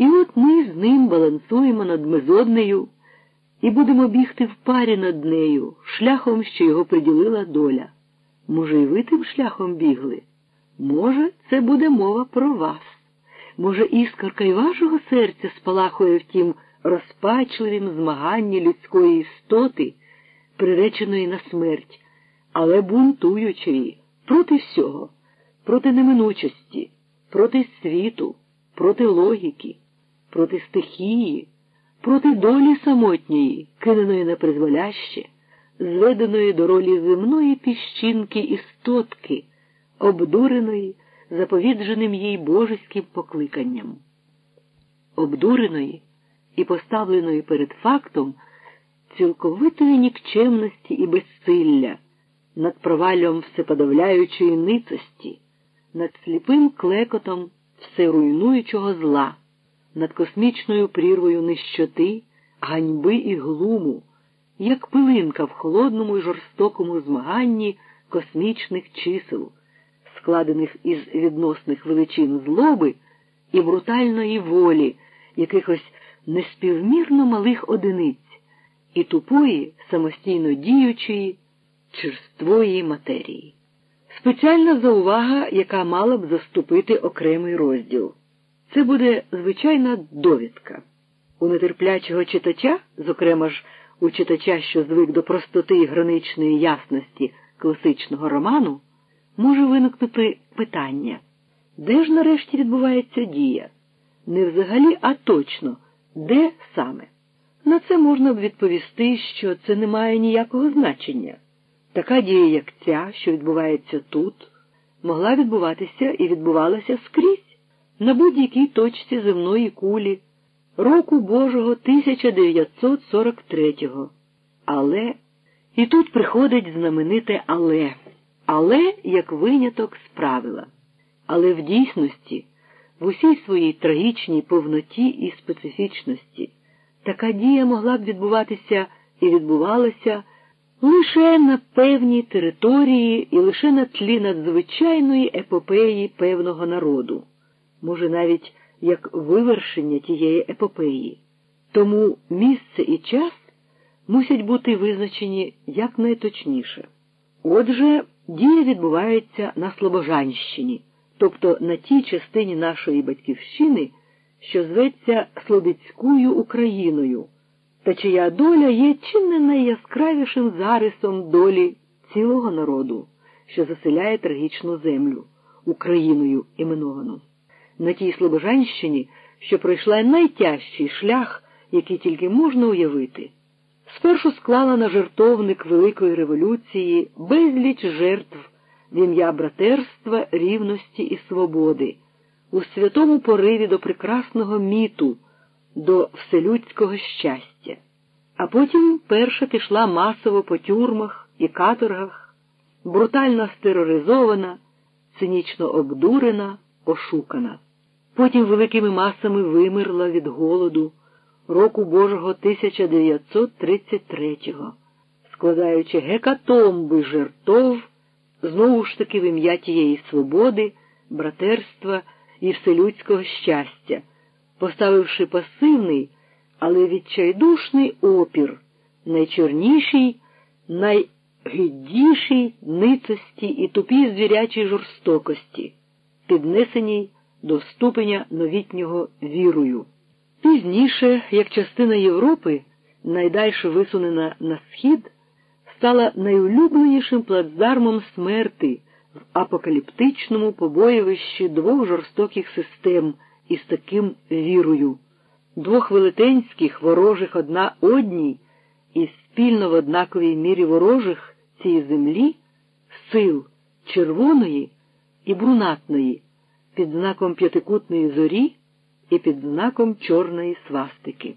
І от ми з ним балансуємо над мезоднею і будемо бігти в парі над нею, шляхом, що його приділила доля. Може, і ви тим шляхом бігли? Може, це буде мова про вас. Може, іскорка й вашого серця спалахує в тім розпачливім змаганні людської істоти, приреченої на смерть, але бунтуючої проти всього, проти неминучості, проти світу, проти логіки, проти стихії, проти долі самотньої, киненої на призволяще, зведеної до ролі земної піщинки істотки, обдуреної, заповідженим їй божеським покликанням, обдуреної і поставленої перед фактом цілковитої нікчемності і безсилля, над проваллям всеподавляючої ницості, над сліпим клекотом всеруйнуючого зла, над космічною прірвою нищоти, ганьби і глуму, як пилинка в холодному і жорстокому змаганні космічних чисел, складених із відносних величин злоби і брутальної волі якихось неспівмірно малих одиниць і тупої, самостійно діючої, черствої матерії. Спеціальна заувага, яка мала б заступити окремий розділ. Це буде звичайна довідка. У нетерплячого читача, зокрема ж у читача, що звик до простоти і граничної ясності класичного роману, може виникнути питання, де ж нарешті відбувається дія? Не взагалі, а точно, де саме? На це можна б відповісти, що це не має ніякого значення. Така дія, як ця, що відбувається тут, могла відбуватися і відбувалася скрізь, на будь-якій точці земної кулі, року Божого 1943-го. Але і тут приходить знамените але, але як виняток з правила. Але в дійсності, в усій своїй трагічній повноті і специфічності, така дія могла б відбуватися і відбувалася лише на певній території і лише на тлі надзвичайної епопеї певного народу, може, навіть як вивершення тієї епопеї. Тому місце і час мусять бути визначені якнайточніше. Отже, дія відбувається на Слобожанщині, тобто на тій частині нашої батьківщини, що зветься Слобідською Україною та чия доля є чи не найяскравішим зарисом долі цілого народу, що заселяє трагічну землю Україною іменовану. На тій Слобожанщині, що пройшла найтяжчий шлях, який тільки можна уявити, спершу склала на жертовник Великої революції безліч жертв в ім'я братерства, рівності і свободи, у святому пориві до прекрасного міту до вселюдського щастя, а потім перша пішла масово по тюрмах і каторгах, брутально стероризована, цинічно обдурена, ошукана. Потім великими масами вимерла від голоду року Божого 1933-го, складаючи гекатомби жертов знову ж таки в ім'я тієї свободи, братерства і вселюдського щастя поставивши пасивний, але відчайдушний опір найчорнішій, найгіддішій ницості і тупій звірячій жорстокості, піднесеній до ступеня новітнього вірою. Пізніше, як частина Європи, найдальше висунена на схід, стала найулюбленішим плацдармом смерти в апокаліптичному побоївищі двох жорстоких систем із таким вірою, двох велетенських ворожих одна одній і спільно в однаковій мірі ворожих цій землі сил червоної і брунатної під знаком п'ятикутної зорі і під знаком чорної свастики.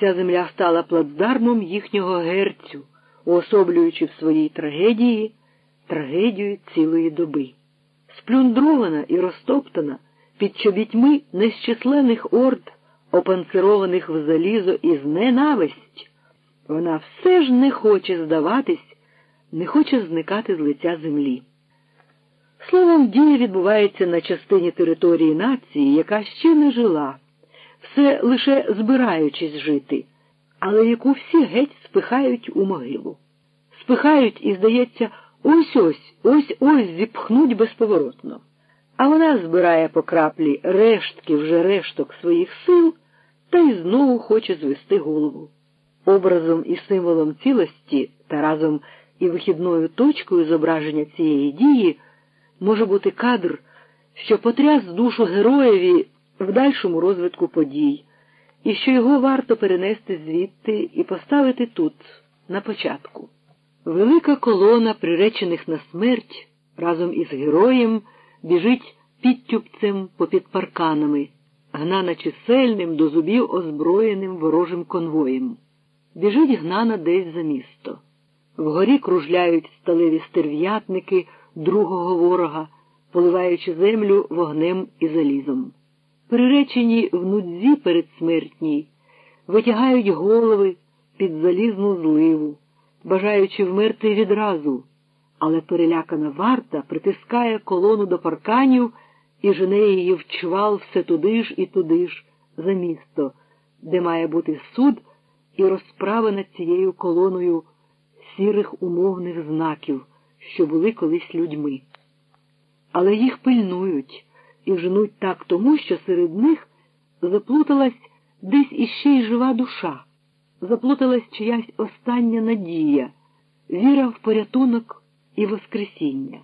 Ця земля стала плацдармом їхнього герцю, уособлюючи в своїй трагедії трагедію цілої доби. Сплюндрована і розтоптана під чобітьми нещисленних орд, опанцированих в залізо із ненависть, вона все ж не хоче здаватись, не хоче зникати з лиця землі. Словом, дія відбувається на частині території нації, яка ще не жила, це лише збираючись жити, але яку всі геть спихають у могилу. Спихають і, здається, ось ось, ось ось зіпхнуть безповоротно. А вона збирає по краплі рештки вже решток своїх сил та й знову хоче звести голову. Образом і символом цілості та разом і вихідною точкою зображення цієї дії може бути кадр, що потряс душу героєві в дальшому розвитку подій, і що його варто перенести звідти і поставити тут, на початку. Велика колона приречених на смерть разом із героєм біжить підтюпцем попід парканами, гнана чисельним до зубів озброєним ворожим конвоєм. Біжить гнана десь за місто. Вгорі кружляють сталеві стерв'ятники другого ворога, поливаючи землю вогнем і залізом. Приречені в нудзі передсмертній, витягають голови під залізну зливу, бажаючи вмерти відразу, але перелякана варта притискає колону до парканів і жене її в чвал все туди ж і туди ж, за місто, де має бути суд і розправа над цією колоною сірих умовних знаків, що були колись людьми. Але їх пильнують і женуть так тому, що серед них заплуталась десь іще й жива душа, заплуталась чиясь остання надія, віра в порятунок і Воскресіння.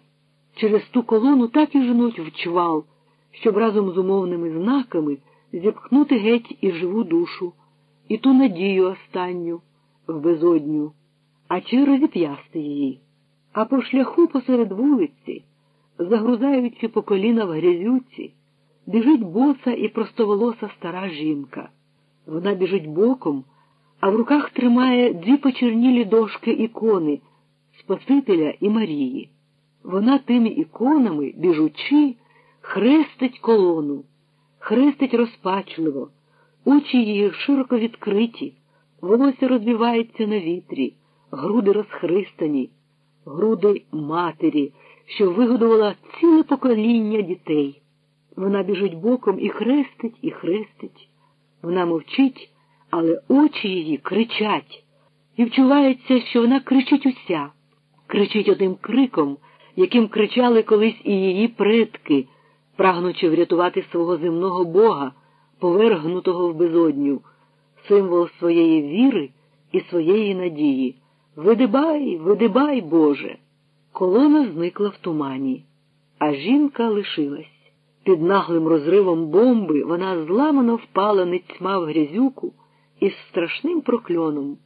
Через ту колону так і женуть в чвал, щоб разом з умовними знаками зіпхнути геть і живу душу, і ту надію останню в безодню, а чи розіп'ясти її. А по шляху посеред вулиці, загрузаючи по коліна в грязюці, біжить боса і простоволоса стара жінка. Вона біжить боком, а в руках тримає дві почернілі дошки ікони Спасителя і Марії. Вона тими іконами, біжучи, хрестить колону, хрестить розпачливо, очі її широко відкриті, волосся розбивається на вітрі, груди розхристані, груди матері, що вигодувала ціле покоління дітей. Вона біжить боком і хрестить, і хрестить. Вона мовчить, але очі її кричать, і вчувається, що вона кричить уся, кричить одним криком, яким кричали колись і її предки, прагнучи врятувати свого земного Бога, повергнутого в безодню, символ своєї віри і своєї надії. Видибай, видибай, Боже. Колона зникла в тумані, а жінка лишилась. Під наглим розривом бомби вона зламано впала нецьма в грязюку із страшним прокльоном,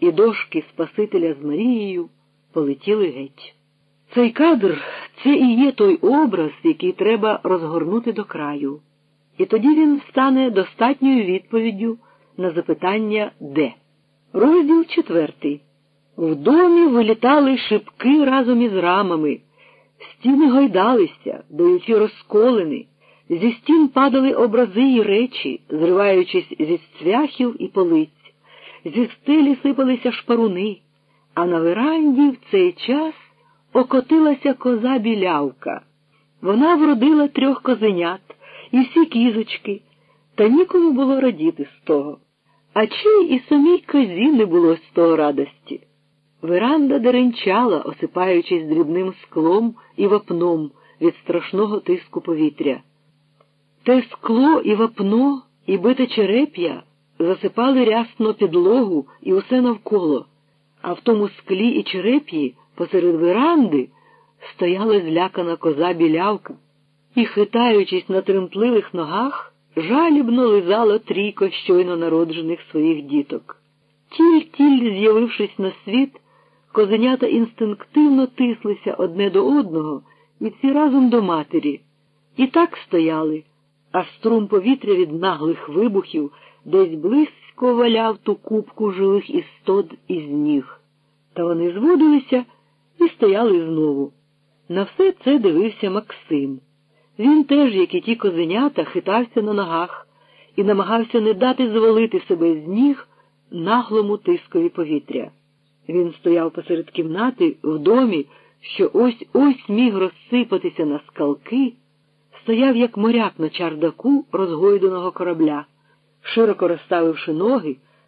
і дошки Спасителя з Марією полетіли геть. Цей кадр це і є той образ, який треба розгорнути до краю, і тоді він стане достатньою відповіддю на запитання де. Розділ четвертий. В домі вилітали шибки разом із рамами, стіни гойдалися, даючи розколини, зі стін падали образи й речі, зриваючись зі цвяхів і полиць, зі стелі сипалися шпаруни, а на веранді в цей час окотилася коза білявка. Вона вродила трьох козенят і всі кізочки, та нікому було радіти з того. А чи і самій козі не було з того радості. Веранда деренчала, осипаючись дрібним склом і вапном від страшного тиску повітря. Те скло і вапно, і бите череп'я засипали рясно підлогу і усе навколо, а в тому склі і череп'ї посеред веранди стояла злякана коза білявка і, хитаючись на тремтливих ногах, жалібно лизала трійко щойно народжених своїх діток. Тіль-тіль, з'явившись на світ, Козенята інстинктивно тислися одне до одного і всі разом до матері. І так стояли, а струм повітря від наглих вибухів десь близько валяв ту кубку живих істот із ніг. Та вони зводилися і стояли знову. На все це дивився Максим. Він теж, як і ті козенята, хитався на ногах і намагався не дати звалити себе з ніг наглому тискові повітря. Він стояв посеред кімнати в домі, що ось ось міг розсипатися на скалки, стояв, як моряк на чардаку розгойденого корабля, широко розставивши ноги,